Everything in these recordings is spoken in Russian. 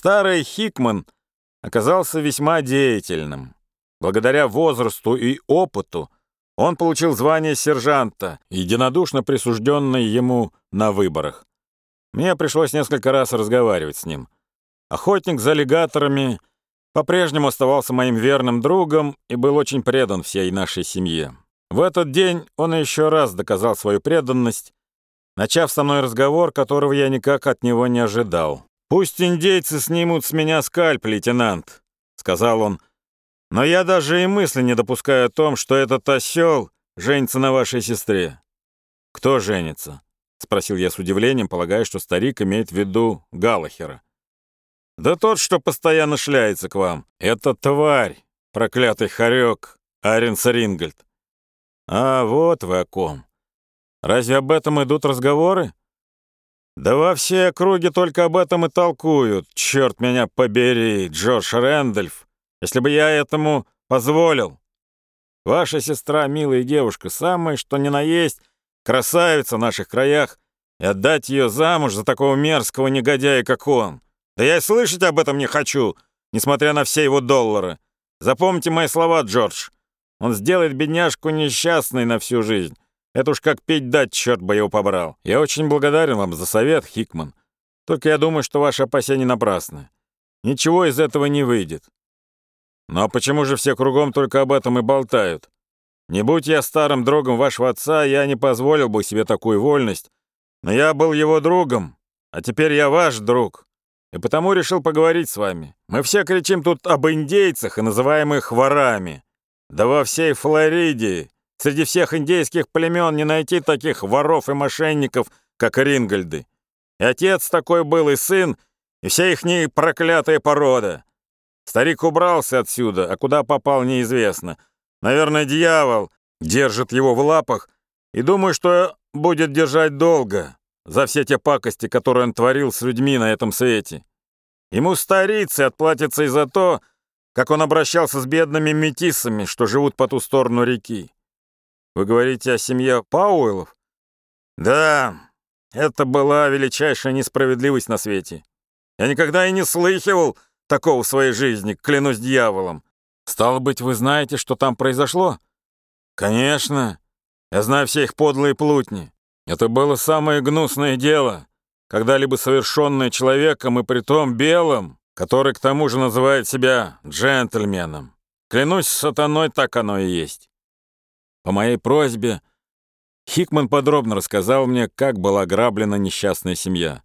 Старый Хикман оказался весьма деятельным. Благодаря возрасту и опыту он получил звание сержанта, единодушно присужденное ему на выборах. Мне пришлось несколько раз разговаривать с ним. Охотник за аллигаторами по-прежнему оставался моим верным другом и был очень предан всей нашей семье. В этот день он еще раз доказал свою преданность, начав со мной разговор, которого я никак от него не ожидал. «Пусть индейцы снимут с меня скальп, лейтенант», — сказал он, «но я даже и мысли не допускаю о том, что этот осел женится на вашей сестре». «Кто женится?» — спросил я с удивлением, полагая, что старик имеет в виду Галахера. «Да тот, что постоянно шляется к вам. Это тварь, проклятый хорек, Аренс Рингольд». «А вот вы о ком. Разве об этом идут разговоры?» «Да во все округи только об этом и толкуют. Черт меня побери, Джордж Рэндольф, если бы я этому позволил. Ваша сестра, милая девушка, самая что ни на есть, красавица в наших краях, и отдать ее замуж за такого мерзкого негодяя, как он. Да я и слышать об этом не хочу, несмотря на все его доллары. Запомните мои слова, Джордж. Он сделает бедняжку несчастной на всю жизнь. Это уж как пить дать, черт бы его побрал. Я очень благодарен вам за совет, Хикман. Только я думаю, что ваши опасения напрасны. Ничего из этого не выйдет. Ну а почему же все кругом только об этом и болтают? Не будь я старым другом вашего отца, я не позволил бы себе такую вольность. Но я был его другом, а теперь я ваш друг. И потому решил поговорить с вами. Мы все кричим тут об индейцах и называем их ворами. Да во всей Флориде Среди всех индейских племен не найти таких воров и мошенников, как Рингольды. И отец такой был, и сын, и вся их проклятая порода. Старик убрался отсюда, а куда попал, неизвестно. Наверное, дьявол держит его в лапах, и думаю, что будет держать долго за все те пакости, которые он творил с людьми на этом свете. Ему старицы отплатятся и за то, как он обращался с бедными метисами, что живут по ту сторону реки. Вы говорите о семье Пауэллов? Да, это была величайшая несправедливость на свете. Я никогда и не слыхивал такого в своей жизни, клянусь дьяволом. Стало быть, вы знаете, что там произошло? Конечно. Я знаю все их подлые плутни. Это было самое гнусное дело, когда-либо совершенное человеком и притом белым, который к тому же называет себя джентльменом. Клянусь сатаной, так оно и есть. По моей просьбе Хикман подробно рассказал мне, как была ограблена несчастная семья.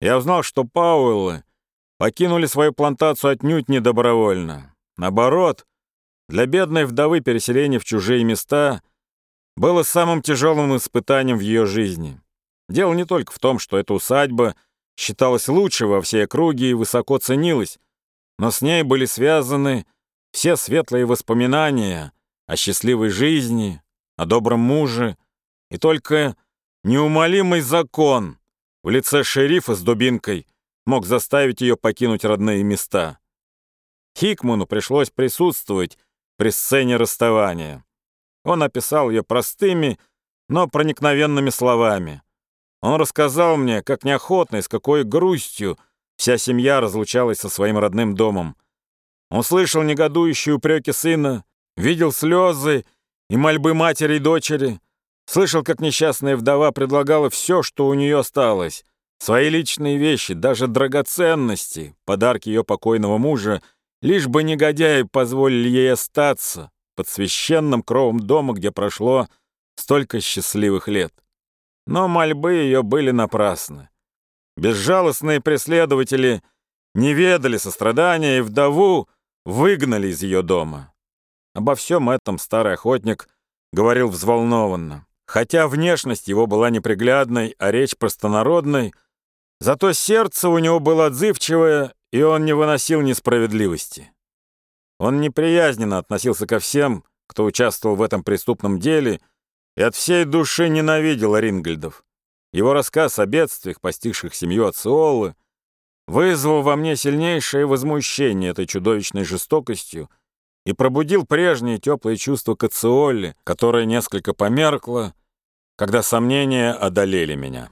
Я узнал, что Пауэллы покинули свою плантацию отнюдь не добровольно. Наоборот, для бедной вдовы переселение в чужие места было самым тяжелым испытанием в ее жизни. Дело не только в том, что эта усадьба считалась лучшей во всей округе и высоко ценилась, но с ней были связаны все светлые воспоминания — о счастливой жизни, о добром муже, и только неумолимый закон в лице шерифа с дубинкой мог заставить ее покинуть родные места. Хикману пришлось присутствовать при сцене расставания. Он описал ее простыми, но проникновенными словами. Он рассказал мне, как неохотно и с какой грустью вся семья разлучалась со своим родным домом. Он слышал негодующие упреки сына видел слезы и мольбы матери и дочери, слышал, как несчастная вдова предлагала все, что у нее осталось, свои личные вещи, даже драгоценности, подарки ее покойного мужа, лишь бы негодяи позволили ей остаться под священным кровом дома, где прошло столько счастливых лет. Но мольбы ее были напрасны. Безжалостные преследователи не ведали сострадания и вдову выгнали из ее дома. Обо всем этом старый охотник говорил взволнованно. Хотя внешность его была неприглядной, а речь простонародной, зато сердце у него было отзывчивое, и он не выносил несправедливости. Он неприязненно относился ко всем, кто участвовал в этом преступном деле, и от всей души ненавидел Рингольдов. Его рассказ о бедствиях, постигших семью Ациолы, вызвал во мне сильнейшее возмущение этой чудовищной жестокостью, и пробудил прежние теплые чувства к Ациолле, которое несколько померкло, когда сомнения одолели меня.